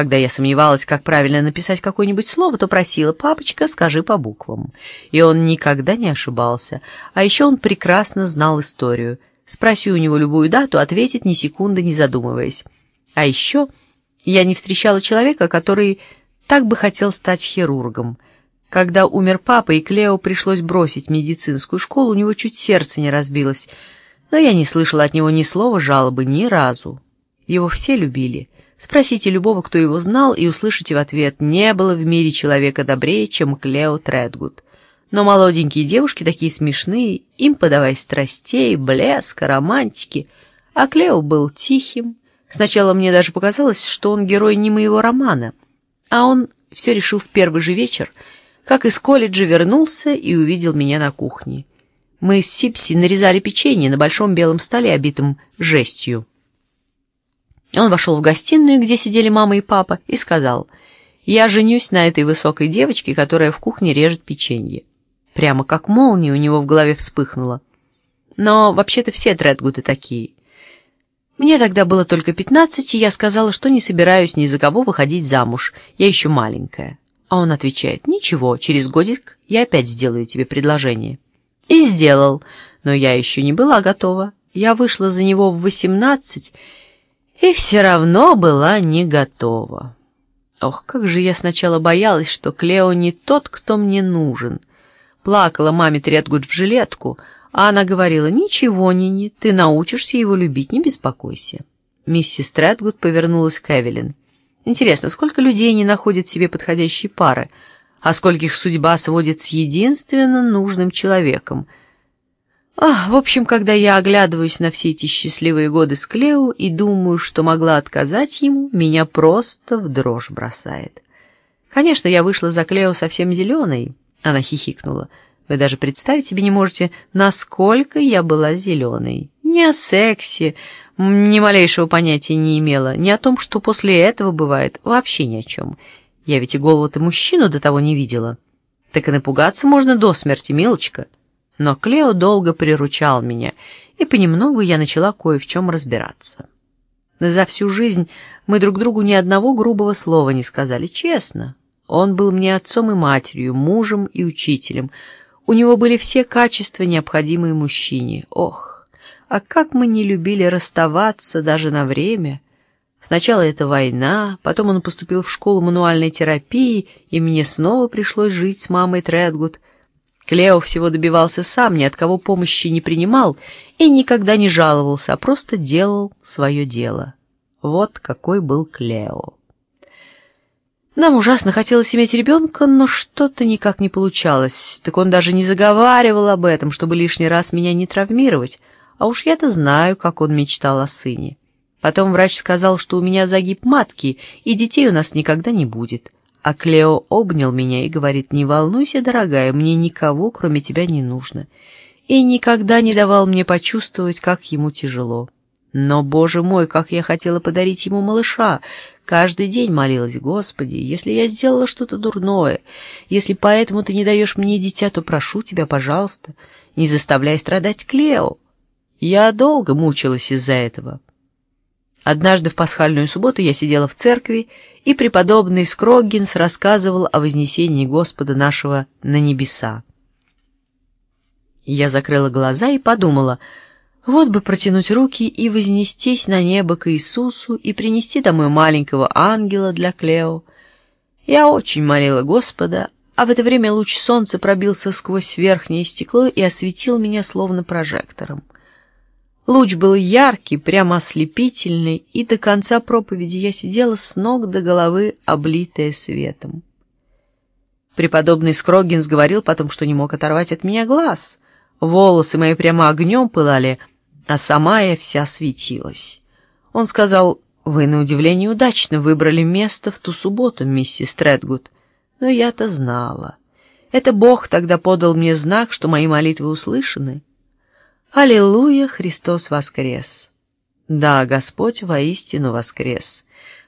Когда я сомневалась, как правильно написать какое-нибудь слово, то просила «папочка, скажи по буквам». И он никогда не ошибался. А еще он прекрасно знал историю. Спроси у него любую дату, ответит ни секунды не задумываясь. А еще я не встречала человека, который так бы хотел стать хирургом. Когда умер папа, и Клео пришлось бросить медицинскую школу, у него чуть сердце не разбилось. Но я не слышала от него ни слова жалобы, ни разу. Его все любили. Спросите любого, кто его знал, и услышите в ответ «Не было в мире человека добрее, чем Клео Тредгуд». Но молоденькие девушки такие смешные, им подавай страстей, блеска, романтики. А Клео был тихим. Сначала мне даже показалось, что он герой не моего романа. А он все решил в первый же вечер, как из колледжа вернулся и увидел меня на кухне. Мы с Сипси нарезали печенье на большом белом столе, обитом жестью. Он вошел в гостиную, где сидели мама и папа, и сказал, «Я женюсь на этой высокой девочке, которая в кухне режет печенье». Прямо как молния у него в голове вспыхнула. Но вообще-то все Тредгуды такие. Мне тогда было только пятнадцать, и я сказала, что не собираюсь ни за кого выходить замуж, я еще маленькая. А он отвечает, «Ничего, через годик я опять сделаю тебе предложение». И сделал, но я еще не была готова. Я вышла за него в восемнадцать и все равно была не готова. Ох, как же я сначала боялась, что Клео не тот, кто мне нужен. Плакала маме Тредгуд в жилетку, а она говорила, «Ничего, Нини, ты научишься его любить, не беспокойся». Миссис Тредгуд повернулась к Эвелин. «Интересно, сколько людей не находят себе подходящей пары, а скольких судьба сводит с единственно нужным человеком — а, в общем, когда я оглядываюсь на все эти счастливые годы с Клео и думаю, что могла отказать ему, меня просто в дрожь бросает. Конечно, я вышла за Клео совсем зеленой, она хихикнула. Вы даже представить себе не можете, насколько я была зеленой. Ни о сексе, ни малейшего понятия не имела, ни о том, что после этого бывает, вообще ни о чем. Я ведь и голову-то мужчину до того не видела. Так и напугаться можно до смерти, милочка. Но Клео долго приручал меня, и понемногу я начала кое в чем разбираться. За всю жизнь мы друг другу ни одного грубого слова не сказали, честно. Он был мне отцом и матерью, мужем и учителем. У него были все качества, необходимые мужчине. Ох, а как мы не любили расставаться даже на время. Сначала это война, потом он поступил в школу мануальной терапии, и мне снова пришлось жить с мамой Тредгуд — Клео всего добивался сам, ни от кого помощи не принимал и никогда не жаловался, а просто делал свое дело. Вот какой был Клео. Нам ужасно хотелось иметь ребенка, но что-то никак не получалось. Так он даже не заговаривал об этом, чтобы лишний раз меня не травмировать. А уж я-то знаю, как он мечтал о сыне. Потом врач сказал, что у меня загиб матки, и детей у нас никогда не будет. А Клео обнял меня и говорит, «Не волнуйся, дорогая, мне никого, кроме тебя, не нужно». И никогда не давал мне почувствовать, как ему тяжело. Но, боже мой, как я хотела подарить ему малыша! Каждый день молилась, Господи, если я сделала что-то дурное, если поэтому ты не даешь мне дитя, то прошу тебя, пожалуйста, не заставляй страдать Клео. Я долго мучилась из-за этого. Однажды в пасхальную субботу я сидела в церкви, и преподобный Скроггинс рассказывал о вознесении Господа нашего на небеса. Я закрыла глаза и подумала, вот бы протянуть руки и вознестись на небо к Иисусу и принести домой маленького ангела для Клео. Я очень молила Господа, а в это время луч солнца пробился сквозь верхнее стекло и осветил меня словно прожектором. Луч был яркий, прямо ослепительный, и до конца проповеди я сидела с ног до головы, облитая светом. Преподобный Скрогинс говорил потом, что не мог оторвать от меня глаз. Волосы мои прямо огнем пылали, а сама я вся светилась. Он сказал, «Вы, на удивление, удачно выбрали место в ту субботу, миссис Тредгуд». Но я-то знала. Это Бог тогда подал мне знак, что мои молитвы услышаны. Аллилуйя, Христос воскрес! Да, Господь воистину воскрес!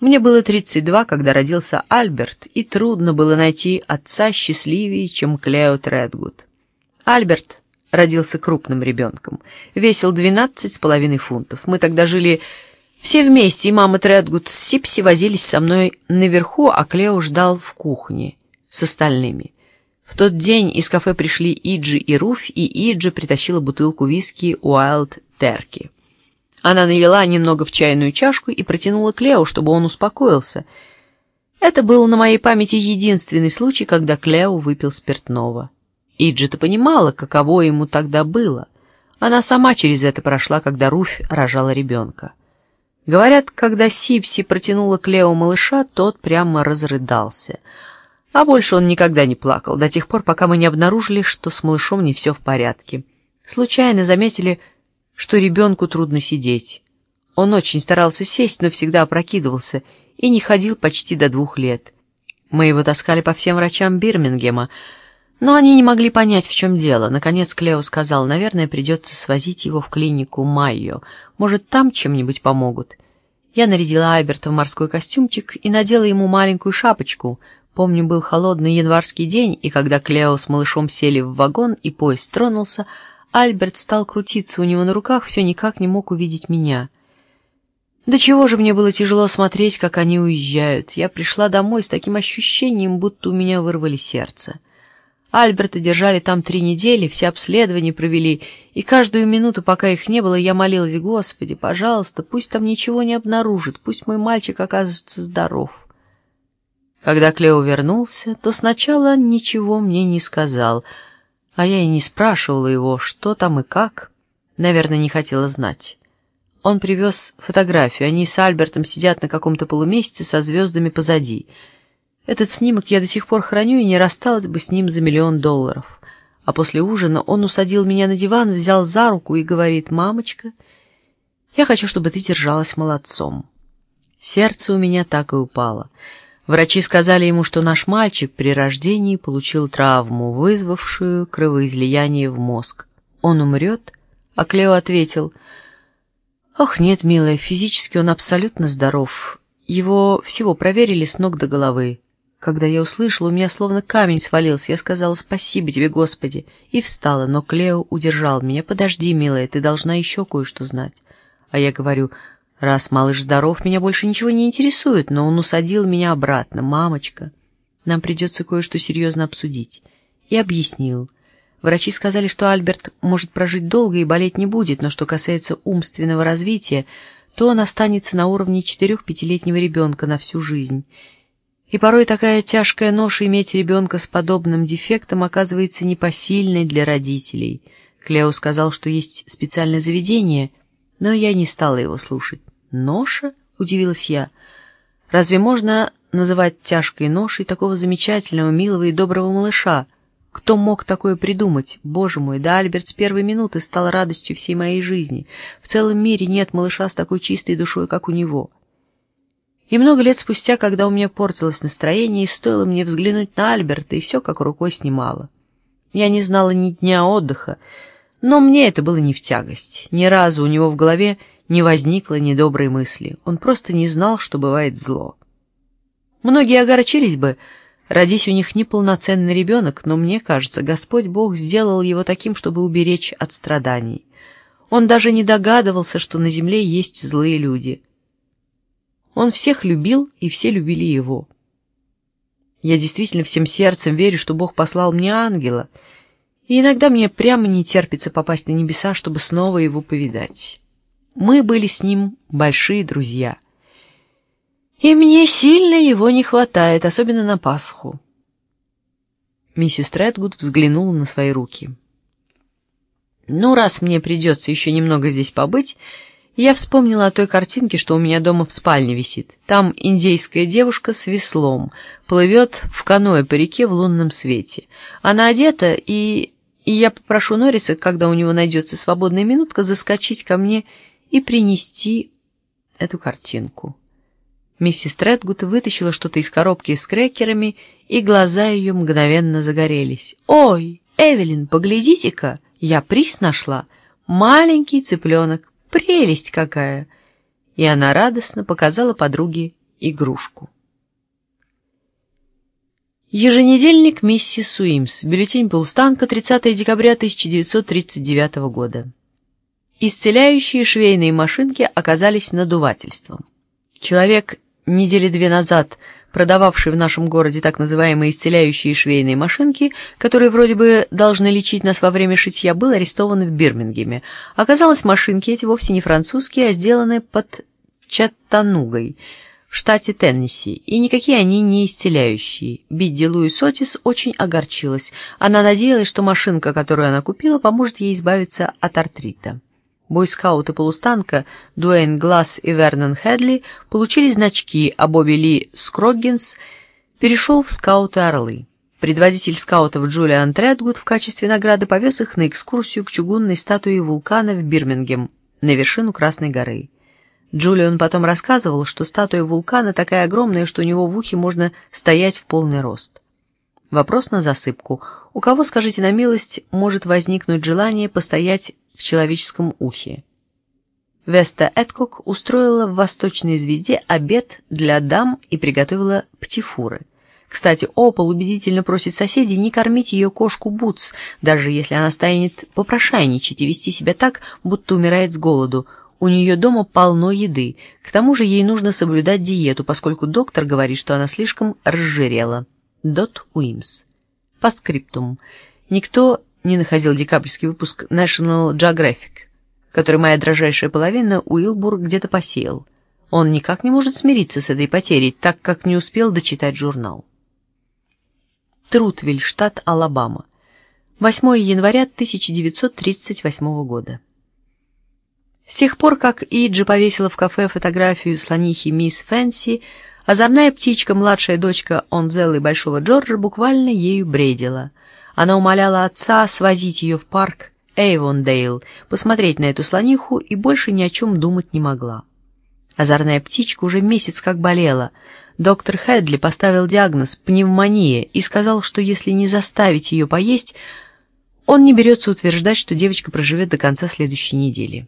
Мне было 32, когда родился Альберт, и трудно было найти отца счастливее, чем Клео Тредгуд. Альберт родился крупным ребенком, весил 12 с половиной фунтов. Мы тогда жили Все вместе, и мама Тредгуд с Сипси возились со мной наверху, а Клео ждал в кухне с остальными. В тот день из кафе пришли Иджи и Руфь, и Иджи притащила бутылку виски Уайлд Терки. Она налила немного в чайную чашку и протянула Клео, чтобы он успокоился. Это был на моей памяти единственный случай, когда Клео выпил спиртного. Иджи-то понимала, каково ему тогда было. Она сама через это прошла, когда Руфь рожала ребенка. Говорят, когда Сипси протянула Клео малыша, тот прямо разрыдался. А больше он никогда не плакал, до тех пор, пока мы не обнаружили, что с малышом не все в порядке. Случайно заметили, что ребенку трудно сидеть. Он очень старался сесть, но всегда опрокидывался и не ходил почти до двух лет. Мы его таскали по всем врачам Бирмингема, но они не могли понять, в чем дело. Наконец Клео сказал, наверное, придется свозить его в клинику Майо. Может, там чем-нибудь помогут. Я нарядила Альберта в морской костюмчик и надела ему маленькую шапочку. Помню, был холодный январский день, и когда Клео с малышом сели в вагон и поезд тронулся, Альберт стал крутиться у него на руках, все никак не мог увидеть меня. До чего же мне было тяжело смотреть, как они уезжают. Я пришла домой с таким ощущением, будто у меня вырвали сердце. Альберта держали там три недели, все обследования провели, и каждую минуту, пока их не было, я молилась, Господи, пожалуйста, пусть там ничего не обнаружит, пусть мой мальчик окажется здоров. Когда Клео вернулся, то сначала ничего мне не сказал, а я и не спрашивала его, что там и как. Наверное, не хотела знать. Он привез фотографию, они с Альбертом сидят на каком-то полумесяце со звездами позади — этот снимок я до сих пор храню и не рассталась бы с ним за миллион долларов. А после ужина он усадил меня на диван, взял за руку и говорит, «Мамочка, я хочу, чтобы ты держалась молодцом». Сердце у меня так и упало. Врачи сказали ему, что наш мальчик при рождении получил травму, вызвавшую кровоизлияние в мозг. Он умрет? А Клео ответил, «Ох, нет, милая, физически он абсолютно здоров. Его всего проверили с ног до головы. Когда я услышала, у меня словно камень свалился. Я сказала «Спасибо тебе, Господи!» и встала, но Клео удержал меня. «Подожди, милая, ты должна еще кое-что знать». А я говорю «Раз малыш здоров, меня больше ничего не интересует», но он усадил меня обратно. «Мамочка, нам придется кое-что серьезно обсудить». И объяснил. Врачи сказали, что Альберт может прожить долго и болеть не будет, но что касается умственного развития, то он останется на уровне четырех-пятилетнего ребенка на всю жизнь — и порой такая тяжкая ноша иметь ребенка с подобным дефектом оказывается непосильной для родителей. Клео сказал, что есть специальное заведение, но я не стала его слушать. «Ноша?» — удивилась я. «Разве можно называть тяжкой ношей такого замечательного, милого и доброго малыша? Кто мог такое придумать? Боже мой, да Альберт с первой минуты стал радостью всей моей жизни. В целом мире нет малыша с такой чистой душой, как у него». И много лет спустя, когда у меня портилось настроение, и стоило мне взглянуть на Альберта, и все как рукой снимало. Я не знала ни дня отдыха, но мне это было не в тягость. Ни разу у него в голове не возникло недоброй мысли. Он просто не знал, что бывает зло. Многие огорчились бы, родись у них неполноценный ребенок, но мне кажется, Господь Бог сделал его таким, чтобы уберечь от страданий. Он даже не догадывался, что на земле есть злые люди — он всех любил, и все любили его. Я действительно всем сердцем верю, что Бог послал мне ангела, и иногда мне прямо не терпится попасть на небеса, чтобы снова его повидать. Мы были с ним большие друзья. И мне сильно его не хватает, особенно на Пасху. Миссис Тредгуд взглянула на свои руки. «Ну, раз мне придется еще немного здесь побыть, я вспомнила о той картинке, что у меня дома в спальне висит. Там индейская девушка с веслом плывет в каное по реке в лунном свете. Она одета, и, и я попрошу Норриса, когда у него найдется свободная минутка, заскочить ко мне и принести эту картинку. Миссис Тредгуд вытащила что-то из коробки с крекерами, и глаза ее мгновенно загорелись. «Ой, Эвелин, поглядите-ка, я приз нашла! Маленький цыпленок, Прелесть какая!» И она радостно показала подруге игрушку. Еженедельник миссис Уимс. Бюллетень Полустанка, 30 декабря 1939 года. Исцеляющие швейные машинки оказались надувательством. Человек недели две назад, продававший в нашем городе так называемые исцеляющие швейные машинки, которые вроде бы должны лечить нас во время шитья, был арестован в Бирмингеме. Оказалось, машинки эти вовсе не французские, а сделаны под Чаттанугой – в штате Теннесси, и никакие они не исцеляющие. Бидди Луис Отис очень огорчилась. Она надеялась, что машинка, которую она купила, поможет ей избавиться от артрита. Бойскауты полустанка Дуэйн Гласс и Вернон Хедли получили значки, а Бобби Ли Скроггинс перешел в скауты «Орлы». Предводитель скаутов Джулиан Тредгуд в качестве награды повез их на экскурсию к чугунной статуе вулкана в Бирмингем на вершину Красной горы. Джулиан потом рассказывал, что статуя вулкана такая огромная, что у него в ухе можно стоять в полный рост. Вопрос на засыпку. У кого, скажите на милость, может возникнуть желание постоять в человеческом ухе? Веста Эдкок устроила в «Восточной звезде» обед для дам и приготовила птифуры. Кстати, Опол убедительно просит соседей не кормить ее кошку Бутс, даже если она станет попрошайничать и вести себя так, будто умирает с голоду – у нее дома полно еды. К тому же ей нужно соблюдать диету, поскольку доктор говорит, что она слишком разжирела. Дот Уимс. По скриптум. Никто не находил декабрьский выпуск National Geographic, который моя дрожайшая половина Уилбур где-то посеял. Он никак не может смириться с этой потерей, так как не успел дочитать журнал. Трутвиль, штат Алабама. 8 января 1938 года. С тех пор, как Иджи повесила в кафе фотографию слонихи мисс Фэнси, озорная птичка, младшая дочка Онзеллы Большого Джорджа, буквально ею бредила. Она умоляла отца свозить ее в парк Эйвондейл, посмотреть на эту слониху и больше ни о чем думать не могла. Озорная птичка уже месяц как болела. Доктор Хедли поставил диагноз «пневмония» и сказал, что если не заставить ее поесть, он не берется утверждать, что девочка проживет до конца следующей недели.